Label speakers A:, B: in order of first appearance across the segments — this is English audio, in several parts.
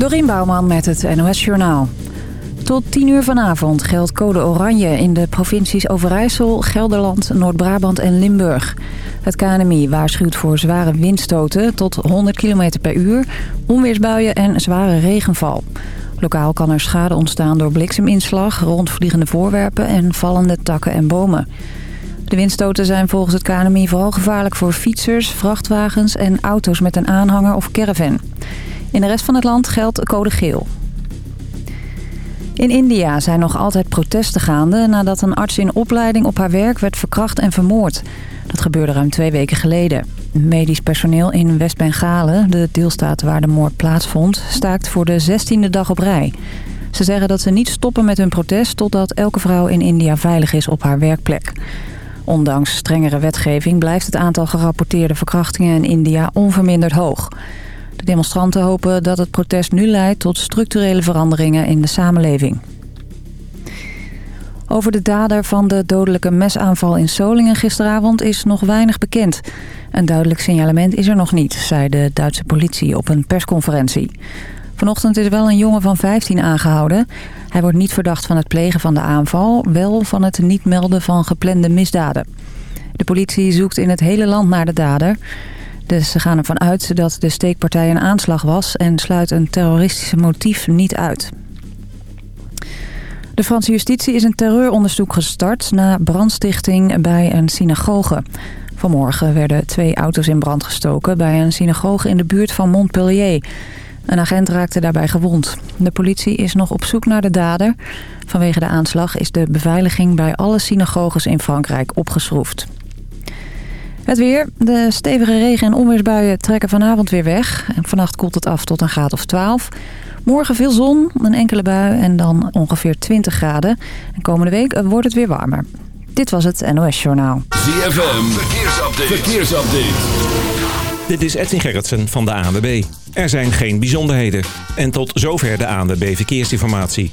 A: Dorien Bouwman met het NOS Journaal. Tot 10 uur vanavond geldt code oranje in de provincies Overijssel, Gelderland, Noord-Brabant en Limburg. Het KNMI waarschuwt voor zware windstoten tot 100 km per uur, onweersbuien en zware regenval. Lokaal kan er schade ontstaan door blikseminslag, rondvliegende voorwerpen en vallende takken en bomen. De windstoten zijn volgens het KNMI vooral gevaarlijk voor fietsers, vrachtwagens en auto's met een aanhanger of caravan. In de rest van het land geldt code geel. In India zijn nog altijd protesten gaande nadat een arts in opleiding op haar werk werd verkracht en vermoord. Dat gebeurde ruim twee weken geleden. Medisch personeel in West-Bengalen, de deelstaat waar de moord plaatsvond, staakt voor de zestiende dag op rij. Ze zeggen dat ze niet stoppen met hun protest totdat elke vrouw in India veilig is op haar werkplek. Ondanks strengere wetgeving blijft het aantal gerapporteerde verkrachtingen in India onverminderd hoog. De demonstranten hopen dat het protest nu leidt tot structurele veranderingen in de samenleving. Over de dader van de dodelijke mesaanval in Solingen gisteravond is nog weinig bekend. Een duidelijk signalement is er nog niet, zei de Duitse politie op een persconferentie. Vanochtend is wel een jongen van 15 aangehouden. Hij wordt niet verdacht van het plegen van de aanval, wel van het niet melden van geplande misdaden. De politie zoekt in het hele land naar de dader. Dus ze gaan ervan uit dat de steekpartij een aanslag was... en sluit een terroristische motief niet uit. De Franse justitie is een terreuronderzoek gestart... na brandstichting bij een synagoge. Vanmorgen werden twee auto's in brand gestoken... bij een synagoge in de buurt van Montpellier. Een agent raakte daarbij gewond. De politie is nog op zoek naar de dader. Vanwege de aanslag is de beveiliging bij alle synagoges in Frankrijk opgeschroefd. Het weer. De stevige regen- en onweersbuien trekken vanavond weer weg. En vannacht koelt het af tot een graad of 12. Morgen veel zon, een enkele bui en dan ongeveer 20 graden. En komende week wordt het weer warmer. Dit was het NOS Journaal.
B: ZFM. Verkeersupdate. Verkeersupdate.
C: Dit is Edwin Gerritsen van de ANWB. Er zijn geen bijzonderheden. En tot zover de ANWB Verkeersinformatie.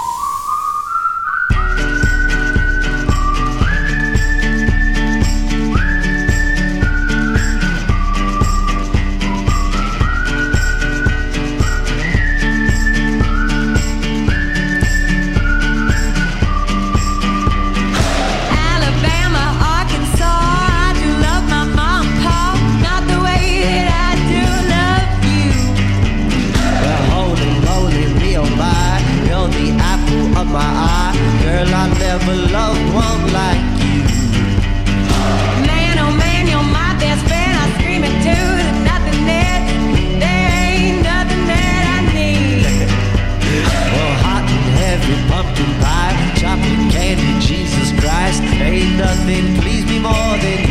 D: Heavy pumpkin pie, chocolate candy, Jesus Christ. Ain't nothing please me more than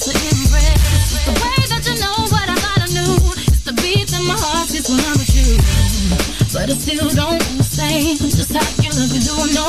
E: to impress. The way that you know what I I knew. It's the beat that my heart gets when I'm with you. But I still don't understand just how you and do what no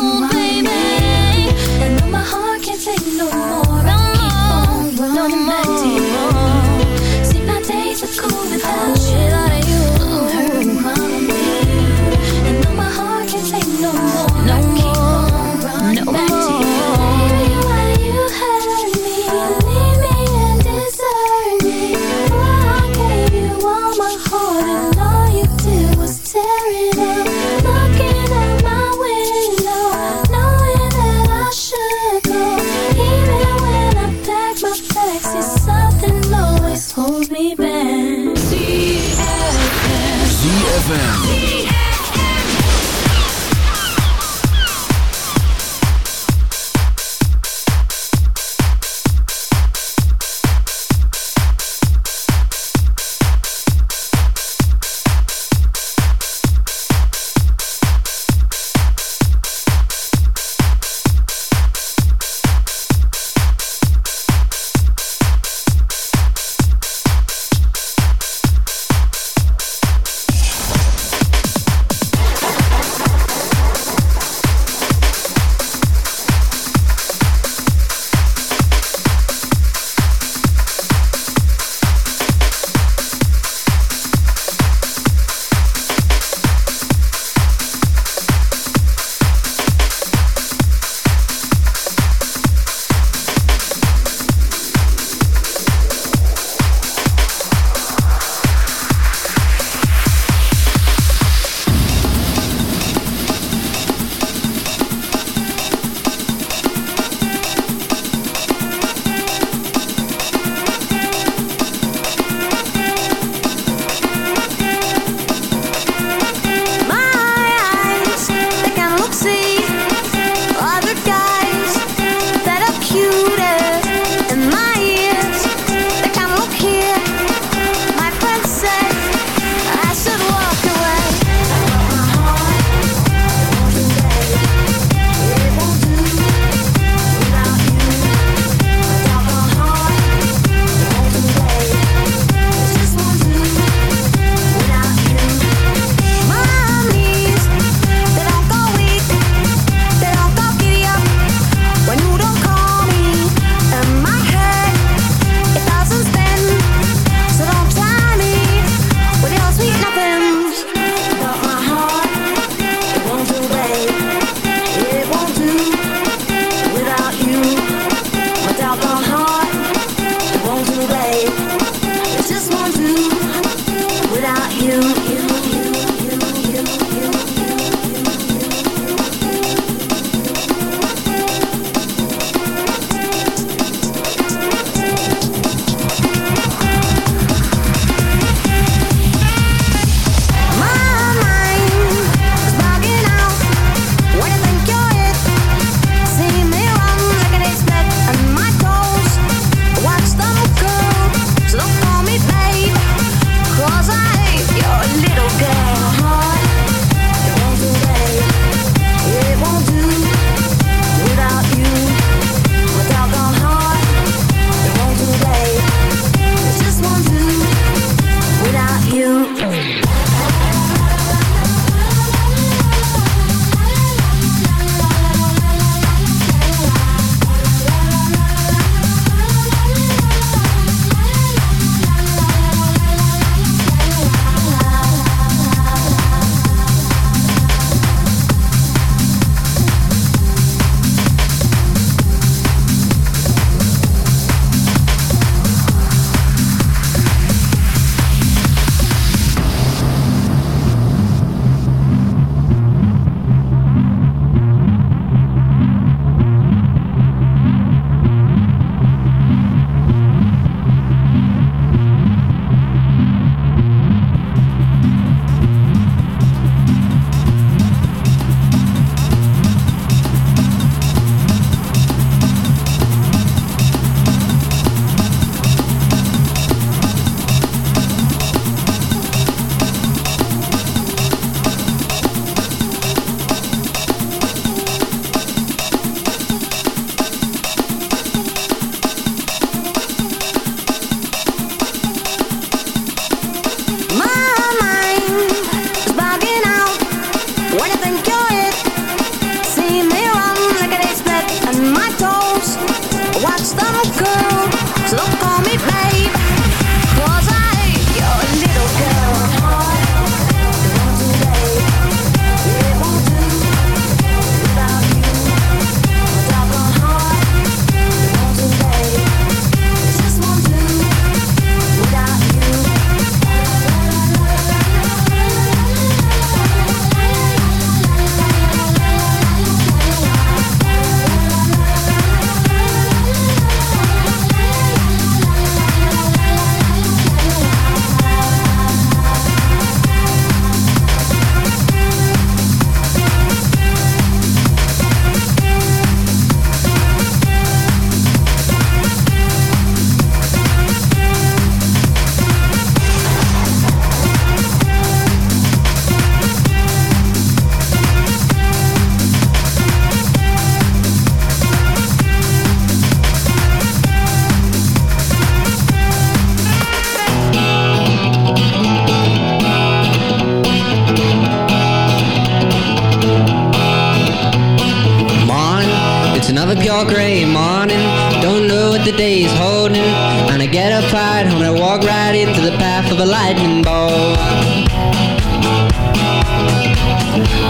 F: pure gray morning. Don't know what the day is holding. And I get up right home and I walk right into the path of a lightning bolt.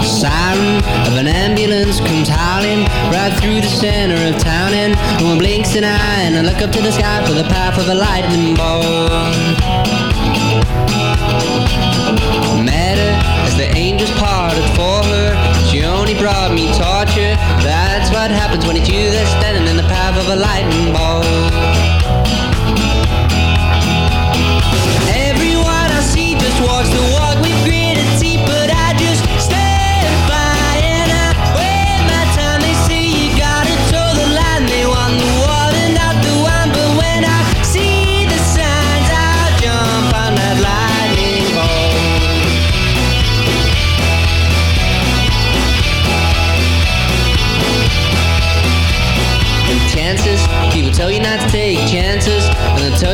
F: Siren of an ambulance comes howling right through the center of town, and one blinks an eye. And I look up to the sky for the path of a lightning bolt. Met her as the angels parted for her. She only brought me torture. That's what happens when it's you that's standing in the path of a lightning bolt. Everyone I see just walks the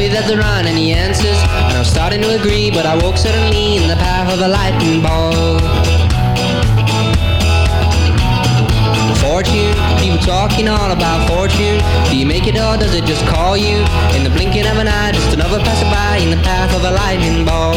F: that there aren't any answers. And I'm starting to agree, but I woke suddenly in the path of a lightning bolt. Fortune, people talking all about fortune. Do you make it or does it just call you? In the blinking of an eye, just another passerby in the path of a lightning bolt.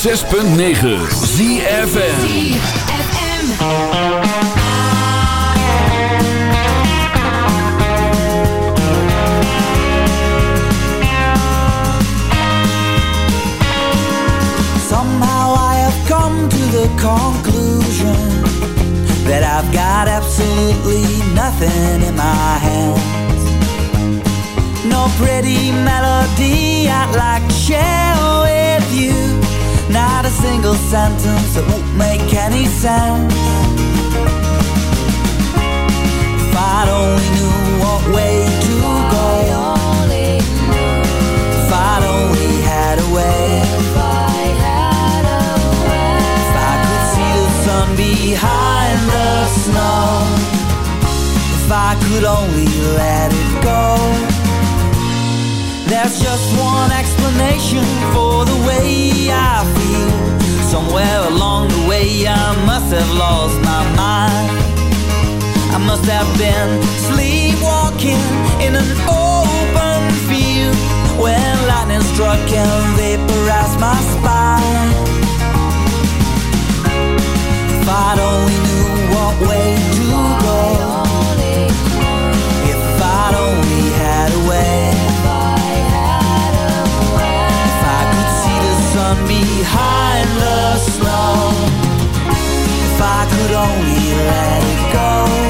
B: 106.9 ZFM
G: Somehow I have come to the conclusion that I've got absolutely nothing in my hands. No pretty melody I'd like to share with you. Not a single sentence that won't make any sense. If I'd only knew what way to go. If I'd only had a way. If I could see the sun behind the snow. If I could only let it go. There's just one explanation for the way I feel. Somewhere along the way, I must have lost my mind. I must have been sleepwalking in an open field when lightning struck and vaporized my spine. If I'd only knew what way sun behind the snow. If I could only let it go.